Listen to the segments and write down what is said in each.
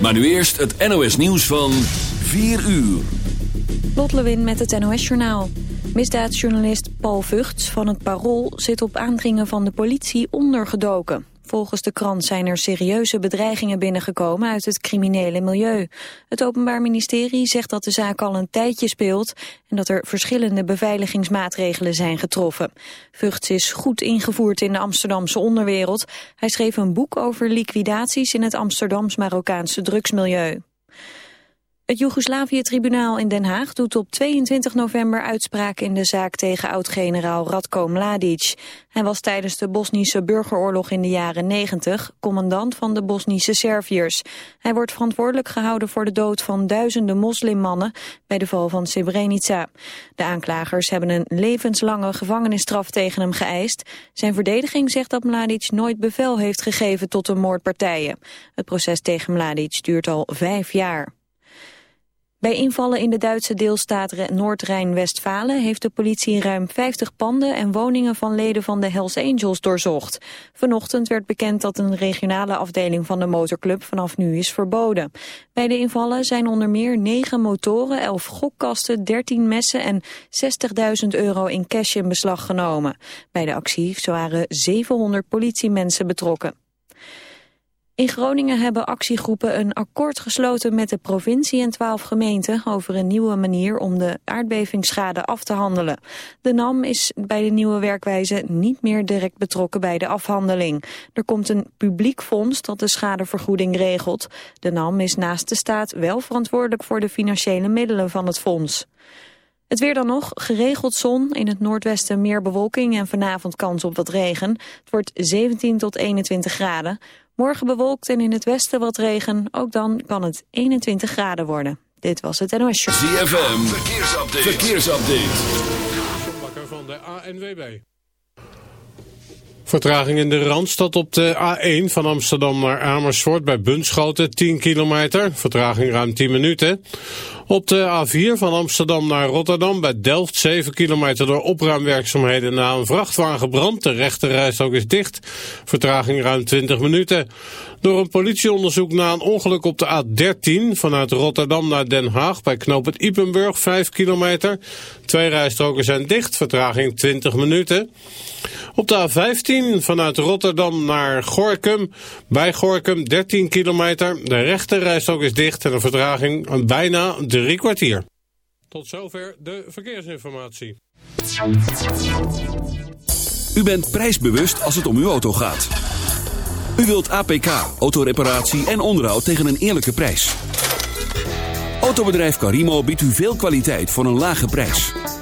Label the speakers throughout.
Speaker 1: Maar nu eerst het NOS nieuws van 4 uur.
Speaker 2: Lot Lewin met het NOS Journaal. Misdaadjournalist Paul Vugts van het Parool zit op aandringen van de politie ondergedoken. Volgens de krant zijn er serieuze bedreigingen binnengekomen uit het criminele milieu. Het Openbaar Ministerie zegt dat de zaak al een tijdje speelt... en dat er verschillende beveiligingsmaatregelen zijn getroffen. Vugts is goed ingevoerd in de Amsterdamse onderwereld. Hij schreef een boek over liquidaties in het Amsterdams-Marokkaanse drugsmilieu. Het Joegoslavië-tribunaal in Den Haag doet op 22 november uitspraak in de zaak tegen oud-generaal Radko Mladic. Hij was tijdens de Bosnische burgeroorlog in de jaren 90 commandant van de Bosnische Serviërs. Hij wordt verantwoordelijk gehouden voor de dood van duizenden moslimmannen bij de val van Srebrenica. De aanklagers hebben een levenslange gevangenisstraf tegen hem geëist. Zijn verdediging zegt dat Mladic nooit bevel heeft gegeven tot de moordpartijen. Het proces tegen Mladic duurt al vijf jaar. Bij invallen in de Duitse deelstaat Noord-Rijn-Westfalen heeft de politie ruim 50 panden en woningen van leden van de Hells Angels doorzocht. Vanochtend werd bekend dat een regionale afdeling van de motorclub vanaf nu is verboden. Bij de invallen zijn onder meer 9 motoren, 11 gokkasten, 13 messen en 60.000 euro in cash in beslag genomen. Bij de actie waren 700 politiemensen betrokken. In Groningen hebben actiegroepen een akkoord gesloten met de provincie en twaalf gemeenten over een nieuwe manier om de aardbevingsschade af te handelen. De NAM is bij de nieuwe werkwijze niet meer direct betrokken bij de afhandeling. Er komt een publiek fonds dat de schadevergoeding regelt. De NAM is naast de staat wel verantwoordelijk voor de financiële middelen van het fonds. Het weer dan nog, geregeld zon, in het noordwesten meer bewolking en vanavond kans op wat regen. Het wordt 17 tot 21 graden. Morgen bewolkt en in het westen wat regen. Ook dan kan het 21 graden worden. Dit was het NOS Show.
Speaker 1: ZFM, verkeersupdate. verkeersupdate.
Speaker 3: van de ANWB. Vertraging in de Randstad op de A1 van Amsterdam naar Amersfoort bij Bunschoten 10 kilometer. Vertraging ruim 10 minuten. Op de A4 van Amsterdam naar Rotterdam bij Delft 7 kilometer door opruimwerkzaamheden na een vrachtwagen brand. De rechterrijstrook is dicht. Vertraging ruim 20 minuten. Door een politieonderzoek na een ongeluk op de A13 vanuit Rotterdam naar Den Haag bij knooppunt Ipenburg 5 kilometer. Twee rijstroken zijn dicht, vertraging 20 minuten. Op de A15 vanuit Rotterdam naar Gorkum bij Gorkum 13 kilometer. De rechterrijstrook is dicht en de vertraging bijna drie kwartier. Tot zover de verkeersinformatie.
Speaker 1: U bent prijsbewust als het om uw auto gaat. U wilt APK, autoreparatie en onderhoud tegen een eerlijke prijs. Autobedrijf Carimo biedt u veel kwaliteit voor een lage prijs.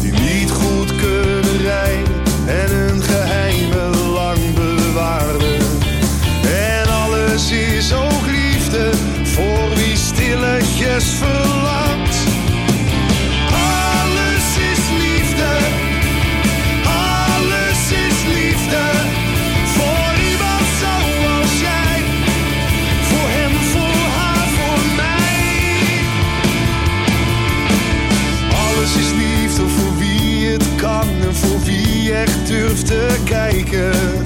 Speaker 4: die niet goed kunnen rijden en hun geheimen lang bewaren. En alles is ook liefde voor wie stilletjes. te kijken.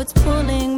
Speaker 5: It's pulling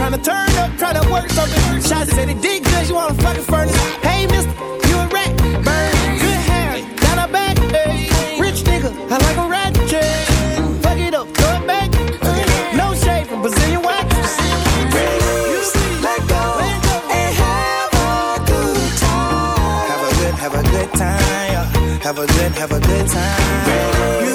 Speaker 6: Trying to turn up, try to work something. Shots said it did good, you wanna fucking furnace. Hey, mister, you a rat. Burn, good hair, down her back. Hey, rich nigga, I like a rat. Fuck it up, throw it back. No shade from Brazilian wax. Let go and have a good time. Have a good, have a good time. Have a good, have a good time. You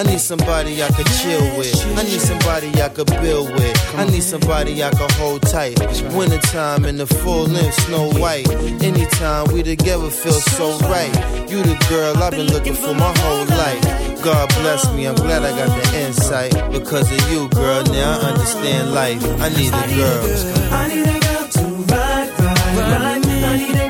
Speaker 7: I need somebody I could chill with. I need somebody I could build with. I need somebody I could hold tight. Wintertime in the full length, snow white. Anytime we together feel so right. You the girl I've been looking for my whole life. God bless me, I'm glad I got the insight. Because of you, girl, now I understand life. I need a girl.
Speaker 8: I need a girl to ride, ride, ride. I need a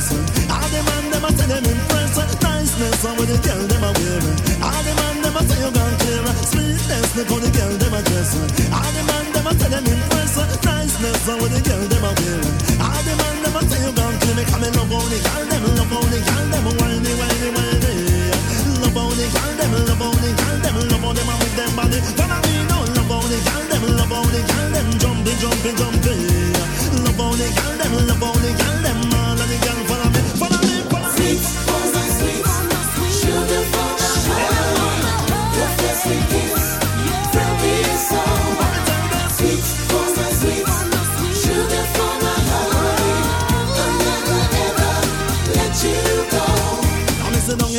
Speaker 9: All the man them a say them impress. Niceness on with the girl them a wear. All the man them a say you gone clear. Sweetness look the girl them a dress. All the man them a say them impress. Niceness on with the girl them a wear. All the man them a say you gone clear. Me come in love only girl them, love only girl them, whiny whiny whiny. Love only girl them, love only girl them, love only man with them body. Follow me now, love only girl them, love only girl them, jumping, jumping, jumping.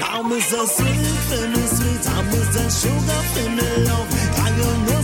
Speaker 9: Me so sweet, me sweet, I'm Mr. Sugar me love. Can you know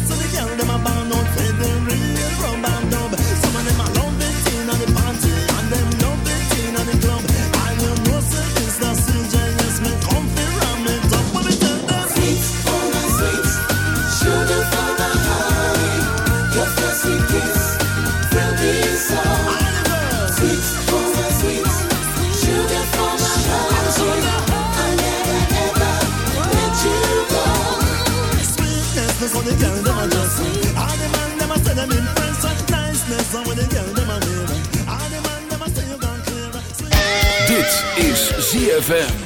Speaker 1: Dit is ZFM.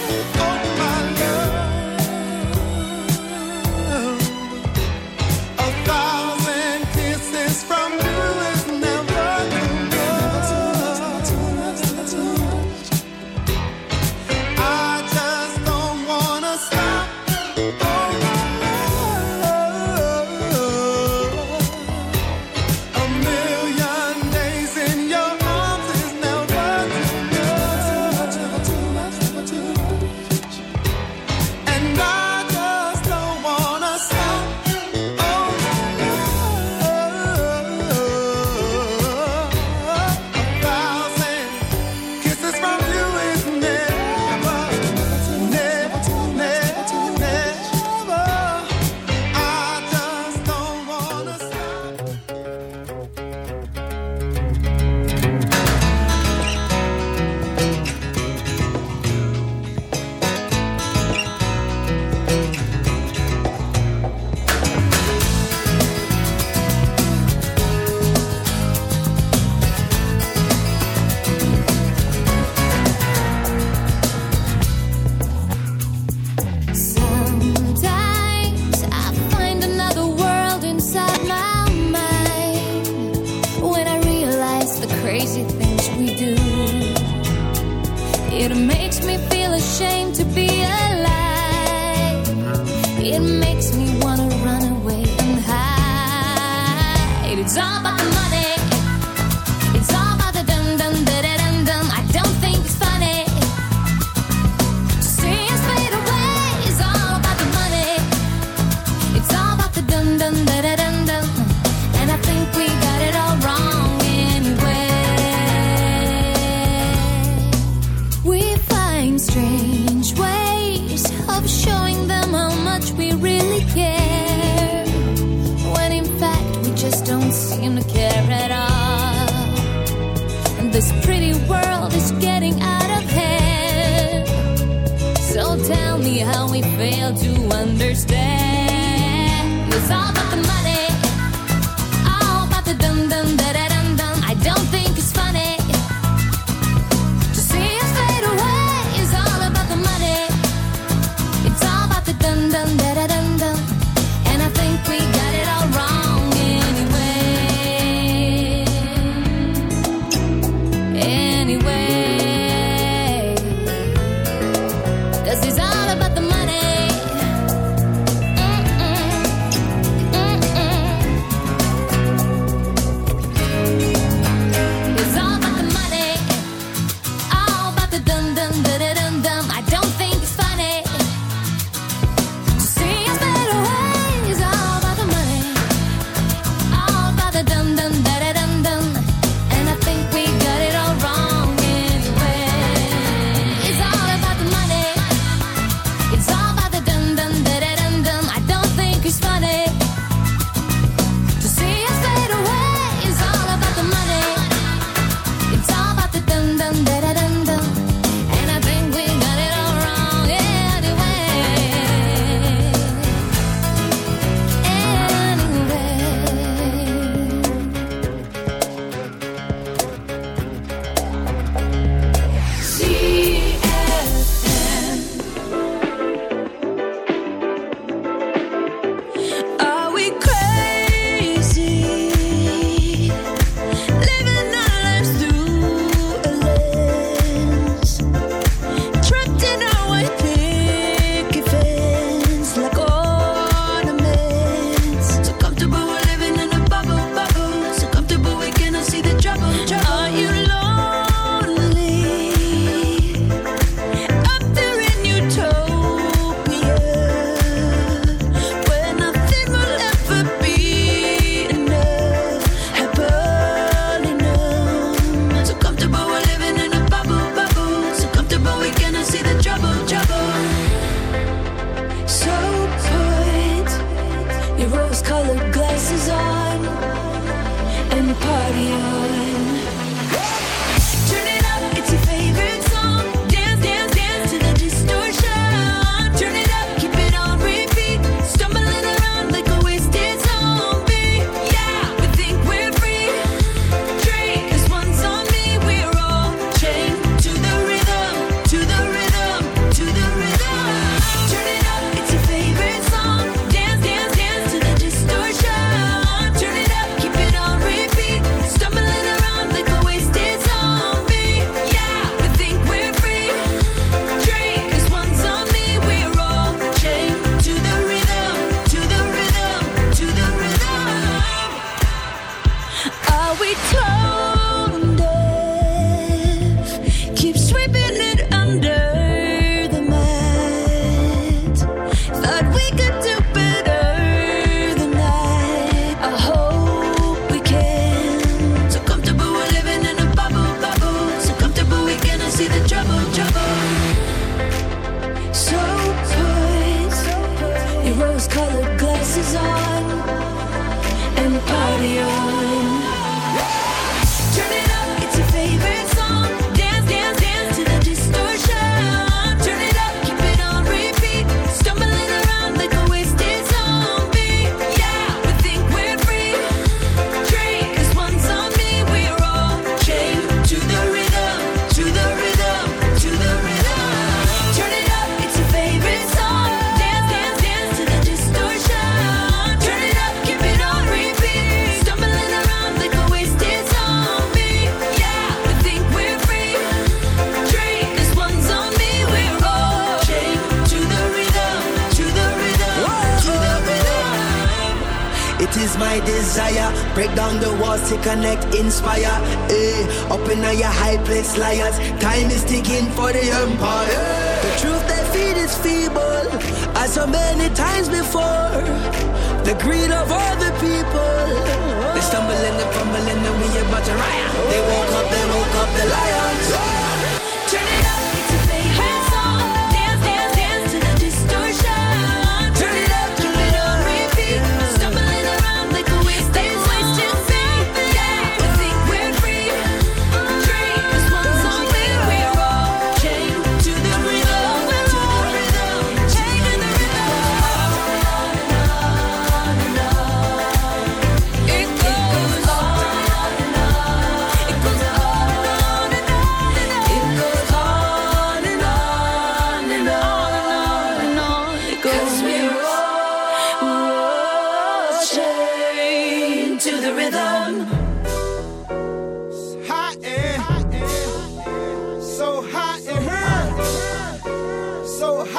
Speaker 5: care at all. And this pretty world is getting out of hand. So tell me how we fail to understand. It's all about the money,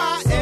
Speaker 10: so